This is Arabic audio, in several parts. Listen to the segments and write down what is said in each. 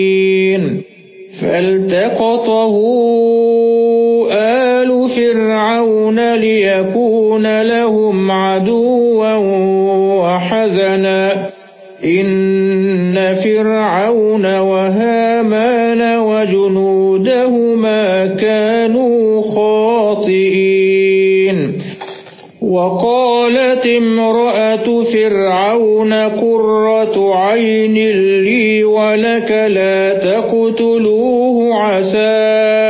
المرسلين فالتقطه آل فرعون ليكون لهم عدوا وحزنا. إن فرعون وهامان وجنودهما كانوا خاطئين. وقالت امرأة فرعون قرة عين لي ولك لا تقتلوه عسى.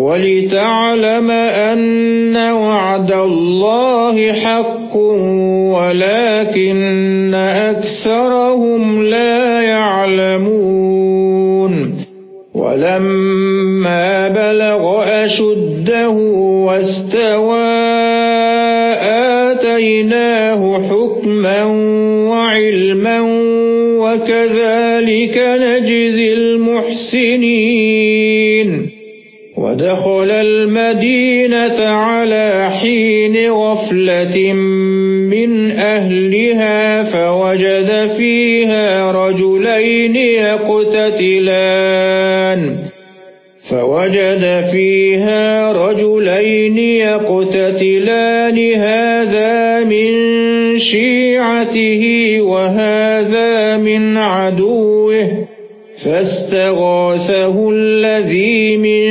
ولتعلم أن وعد الله حق ولكن أكثرهم لا يعلمون. ولما بلغ أشده واستوى آتيناه حكما وعلما وكذلك نجزي المحسنين. ودخل المدينة على حين غفلة من أهلها فوجد فيها رجلين يقتتلان. فوجد فيها رجلين يقتتلان. هذا من شيعته وهذا من عدوه. فاستغاثه الذي من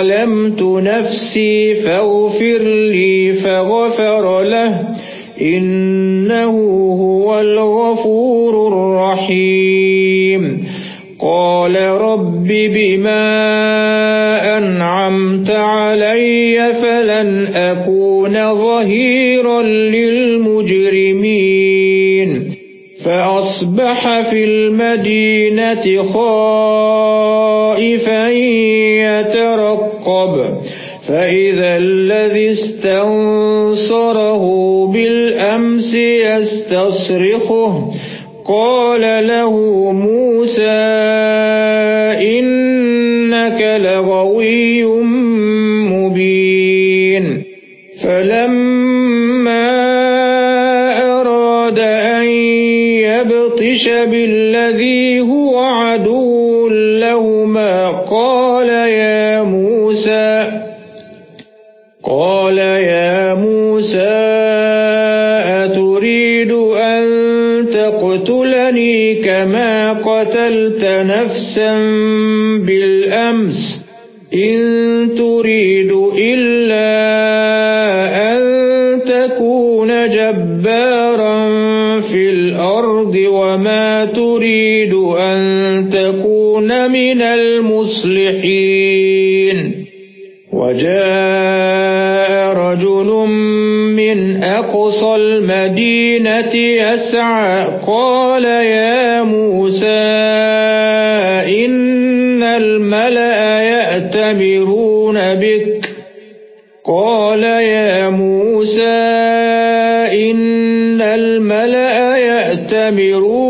ظلمت نفسي فاغفر لي فغفر له. إنه هو الغفور الرحيم. قال رب بما أنعمت علي فلن أكون ظهيرا للمجرمين. فأصبح في المدينة خائفا يترقب فإذا الذي استنصره بالأمس يستصرخه قال له موسى إنك لغوي مبين يبطش بالذي هو عدو لهما قال يا موسى. قال يا موسى أتريد أن تقتلني كما قتلت نفسا بالأمس؟ إن تريد تريد أن تكون من المصلحين. وجاء رجل من أقصى المدينة يسعى قال يا موسى إن الملأ يأتمرون بك. قال يا موسى إن الملأ يأتمرون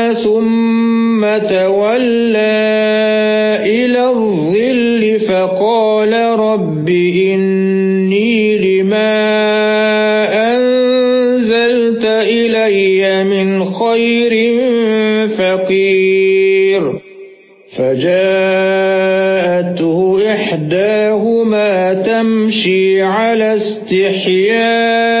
ثم تولى إلى الظل فقال رب إني لما أنزلت إلي من خير فقير. فجاءته إحداهما تمشي على استحياء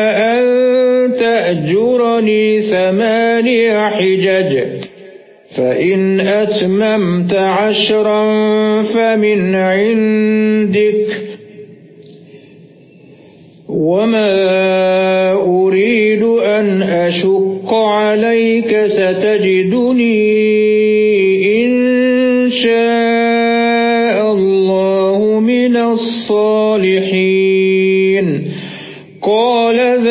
أن تأجرني ثماني حجج. فإن أتممت عشرا فمن عندك. وما أريد أن أشق عليك ستجدني إن شاء الله من الصالحين. قال ذلك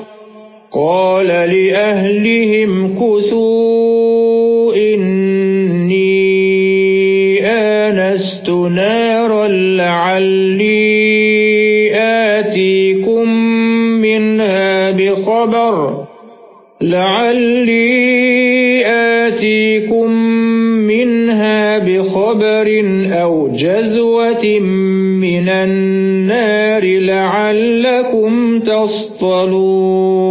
قال لأهلهم كثوا إني آنست نارا لعلي آتيكم منها بخبر لعلي آتيكم منها بخبر أو جزوة من النار لعلكم تصطلون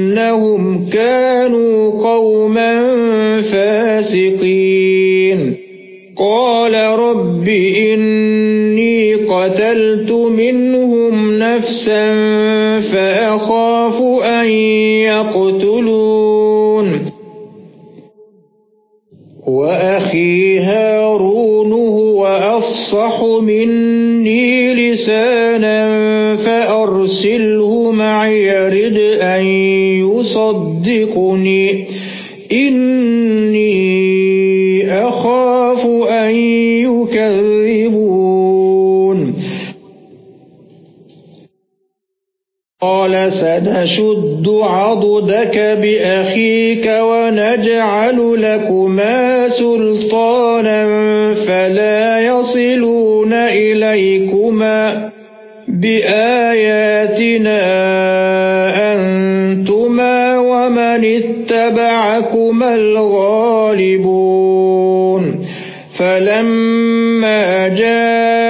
إنهم كانوا قوما فاسقين قال رب إني قتلت منهم نفسا فأخاف أن يقتلون يصدقني إني أخاف أن يكذبون. قال سنشد عضدك بأخيك ونجعل لكما سلطانا فلا يصلون إليكما بآياتنا. الغالبون. فلما جاءهم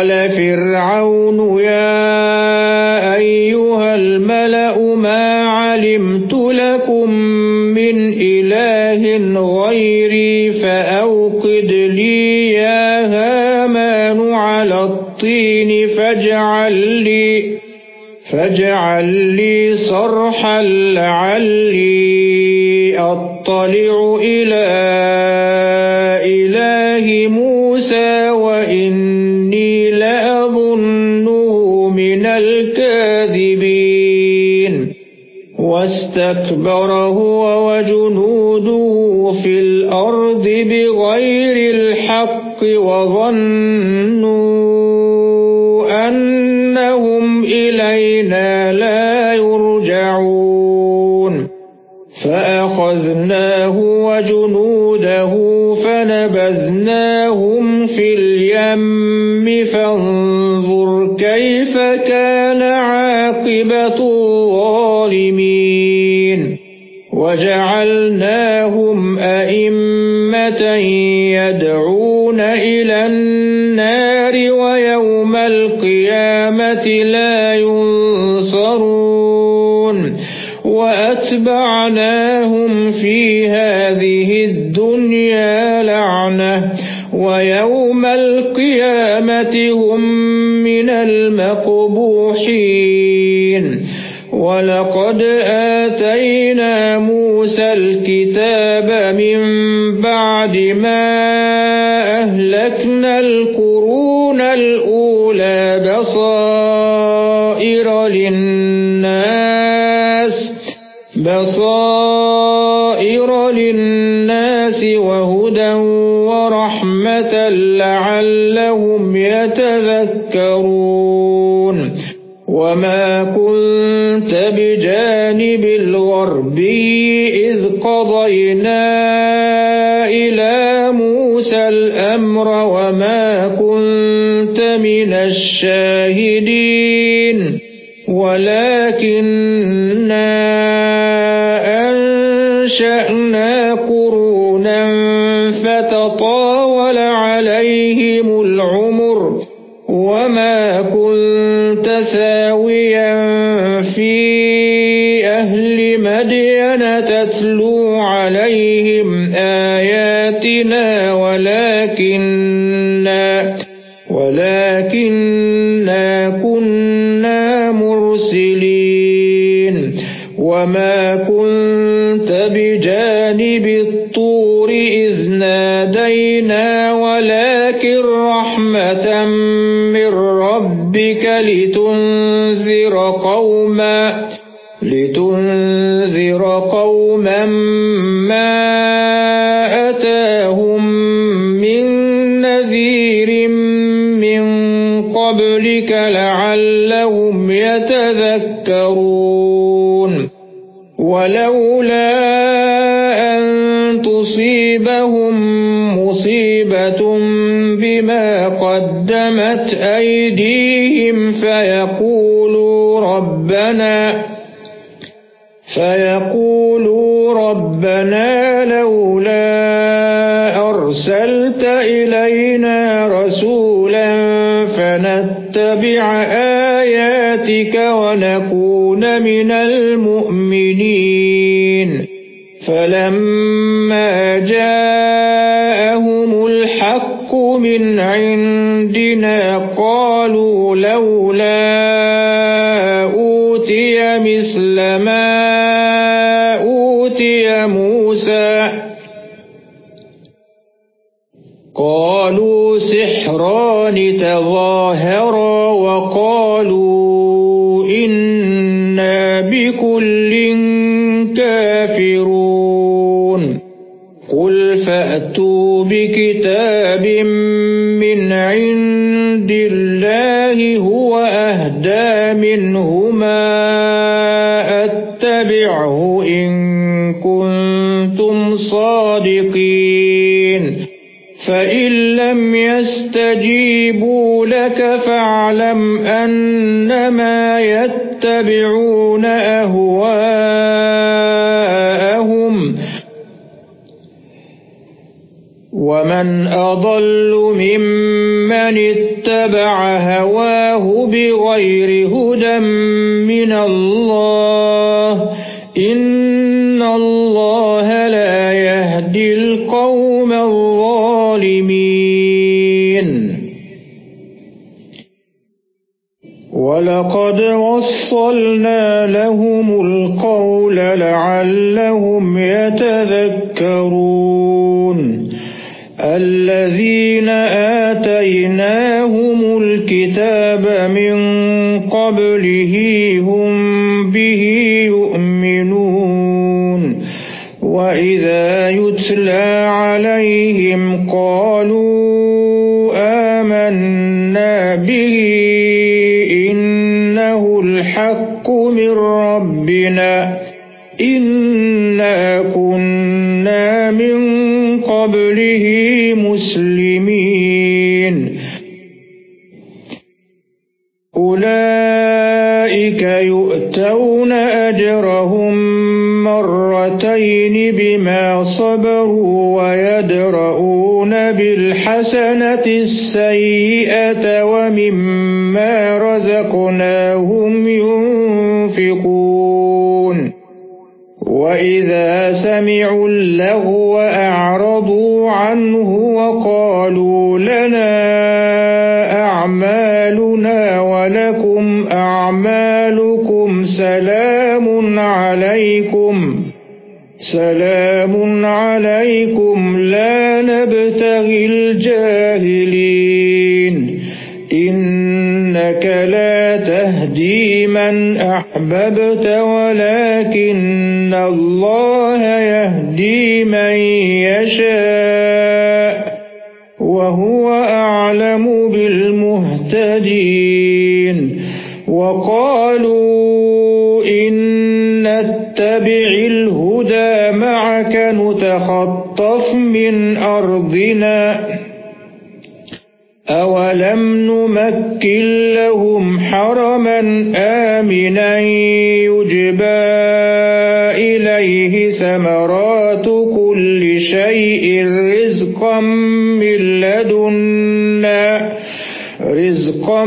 قال فرعون أتيت الشاهدين ولكننا أنشأنا يذكرون ولولا أن تصيبهم مصيبة بما قدمت أيديهم فيقولوا ربنا فيقولوا ربنا لولا أرسلت إلينا رسولا فنتبع كُنَّ مِنَ الْمُؤْمِنِينَ فَلَمَّا جَاءَهُمُ الْحَقُّ مِنْ عِنْدِنَا قَالُوا لَوْلَا عند الله هو أهدى منهما أتبعه إن كنتم صادقين. فإن لم يستجيبوا لك فاعلم أنما يتبعون أهواءهم. ومن أضل ممن اتبع هواه بغير هدى من الله إن الله لا يهدي القوم الظالمين. وَلَقَدْ وَصَّلْنَا لَهُمُ الْقَوْلَ لَعَلَّهُمْ يَتَذَكَّرُونَ. الَّذِينَ آتَيْنَاهُمُ الْكِتَابَ مِنْ قَبْلِهِ هُمْ بِهِ يُؤْمِنُونَ. وَإِذَا يُتْلَى عَلَيْهِمْ قَالُوا بالحسنة السيئة ومما رزقناهم ينفقون. وإذا سمعوا اللغو أعرضوا عنه وقالوا لنا أعمالنا ولكم أعمالكم سلام عليكم. سلام عليكم لا نبتغي الجاهلين. إنك لا تهدي من أحببت ولكن الله يهدي من يشاء وهو أعلم بالمهتدين. وقالوا إن نتبع الهدى معك نتخطف من أرضنا. أَوَلَمْ نُمَكِّنْ لَهُمْ حَرَمًا آمِنًا يُجْبَى إِلَيْهِ ثَمَرَاتُ كُلِّ شَيْءٍ رِزْقًا مِنْ لَدُنَّا رِزْقًا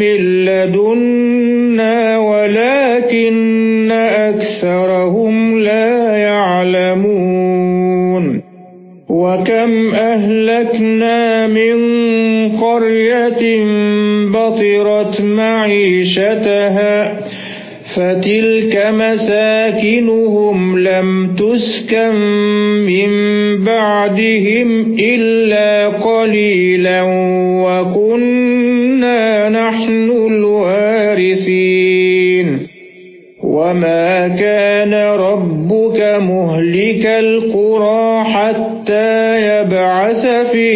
مِنْ لَدُنَّا وَلَكِنَّ أَكْثَرَهُمْ وَكَمْ أَهْلَكْنَا مِنْ قَرْيَةٍ بَطِرَتْ مَعِيشَتَهَا فَتِلْكَ مَسَاكِنُهُمْ لَمْ تُسْكَنْ مِنْ بَعْدِهِمْ إِلَّا قَلِيلًا وَكُنَّا نَحْنُ الْوَارِثِينَ وَمَا كَانَ رَبُّكَ مُهْلِكَ الْقُرَى حَتَّى يَبْعَثَ فِي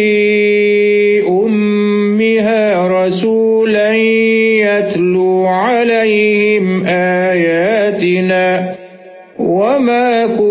أُمِّهَا رَسُولًا يَتْلُو عَلَيْهِمْ آيَاتِنَا وَمَا كُنَّا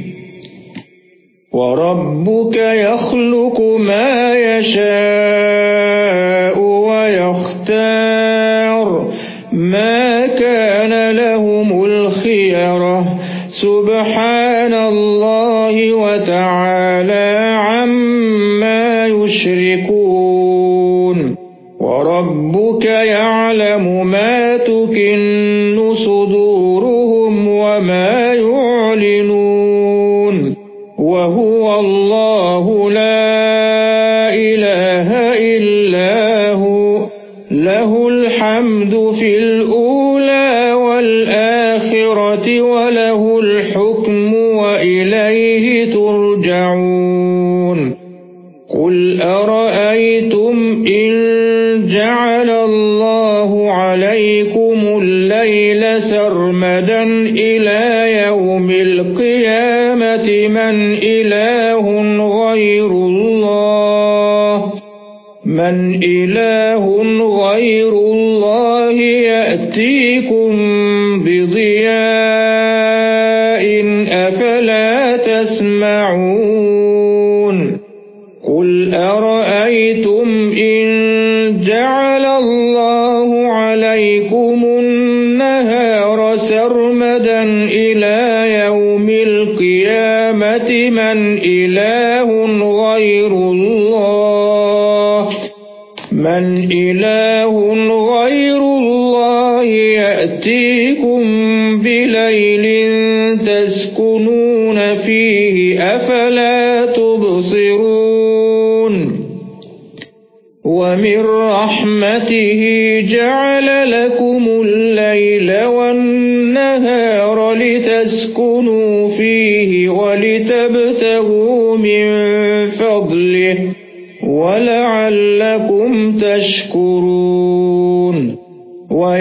وَرَبُّكَ يَخْلُقُ مَا يَشَاءُ وَيَخْتَارُ. مَنْ إِلَٰهٌ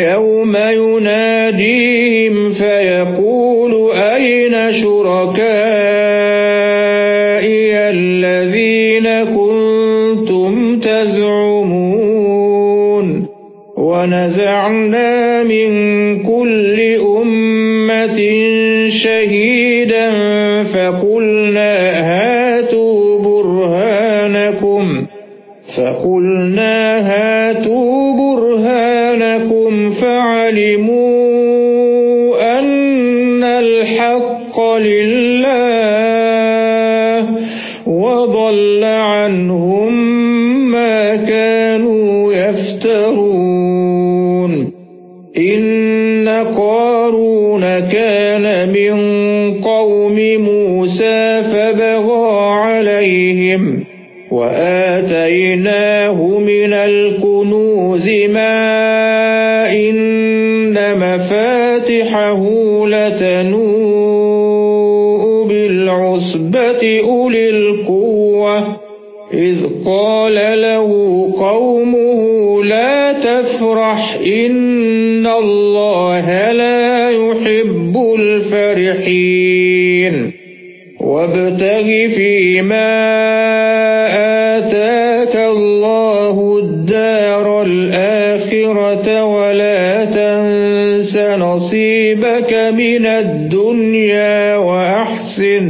يَوْمَ يُنَادِيهِمْ فَيَقُولُ أَيْنَ شُرَكَائِيَ الَّذِينَ كُنتُمْ تَزْعُمُونَ وَنَزَعْنَا مِنْ الْآخِرَةِ أُولِي الْقُوَّةِ. إِذْ قَالَ لَهُ قَوْمُهُ لَا تَفْرَحْ إِنَّ اللَّهَ لَا يُحِبُّ الْفَرِحِينَ. وَابْتَغِ فِيمَا آتَاكَ اللَّهُ الدَّارَ الْآخِرَةَ وَلَا تَنسَ نَصِيبَكَ مِنَ الدُّنْيَا وَأَحْسِنْ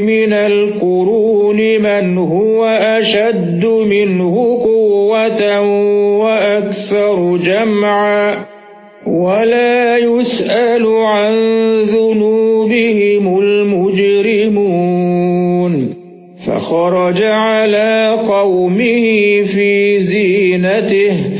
مِنَ الْقُرُونِ مَنْ هُوَ أَشَدُّ مِنْهُ قُوَّةً وَأَكْثَرُ جَمْعًا وَلَا يُسْأَلُ عَن ذُنُوبِهِمُ الْمُجْرِمُونَ فَخَرَجَ عَلَى قَوْمِهِ فِي زِينَتِهِ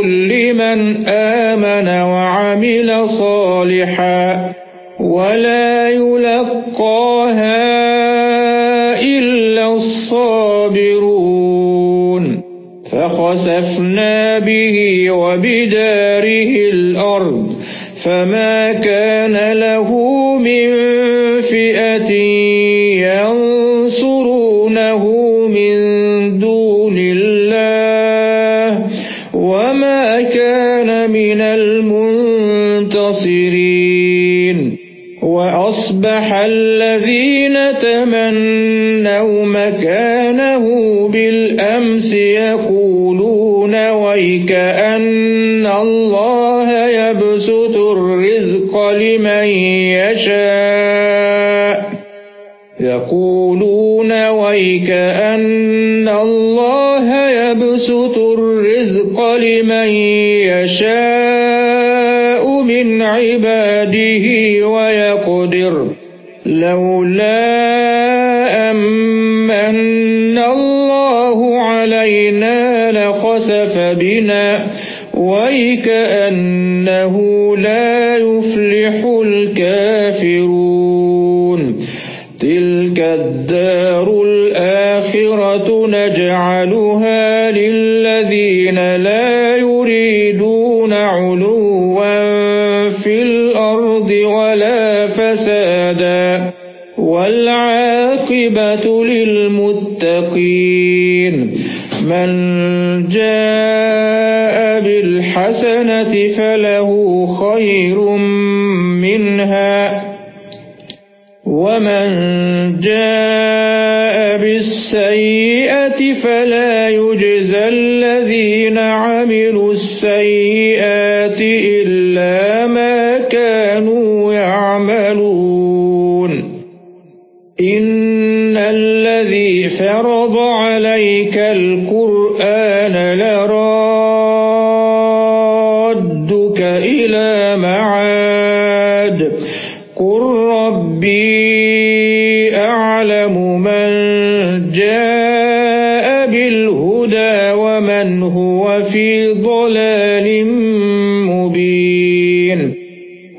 صَالِحًا وَلَا يُلَقَّاهَا إِلَّا الصَّابِرُونَ. فَخَسَفْنَا بِهِ وَبِدَارِهِ الْأَرْضَ فَمَا كَانَ لَهُ مِنْ يَقُولُونَ وَيْكَأَنَّ اللَّهَ يَبْسُطُ الرِّزْقَ لِمَن يَشَاءُ مِنْ عِبَادِهِ وَيَقْدِرُ لَوْلَا أَمَّنَّ اللَّهُ عَلَيْنَا لَخَسَفَ بِنَا وَيْكَأَنَّهُ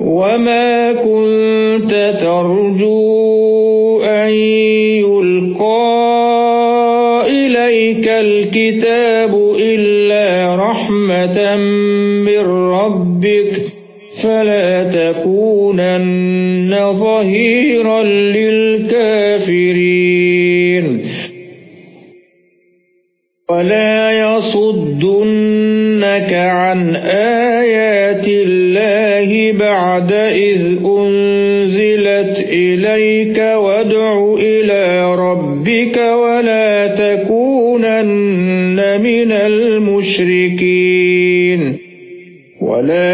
وَمَا كُنتَ تَرْجُو أَن يُلْقَىٰ إِلَيْكَ الْكِتَابُ إِلَّا رَحْمَةً مِّن رَّبِّكَ. فَلَا تَكُونَنَّ ظَهِيرًا لِّلْكَافِرِينَ بَعْدَ إِذْ أُنزِلَتْ إِلَيْكَ وادع إلى ربك ولا تكونن من المشركين. ولا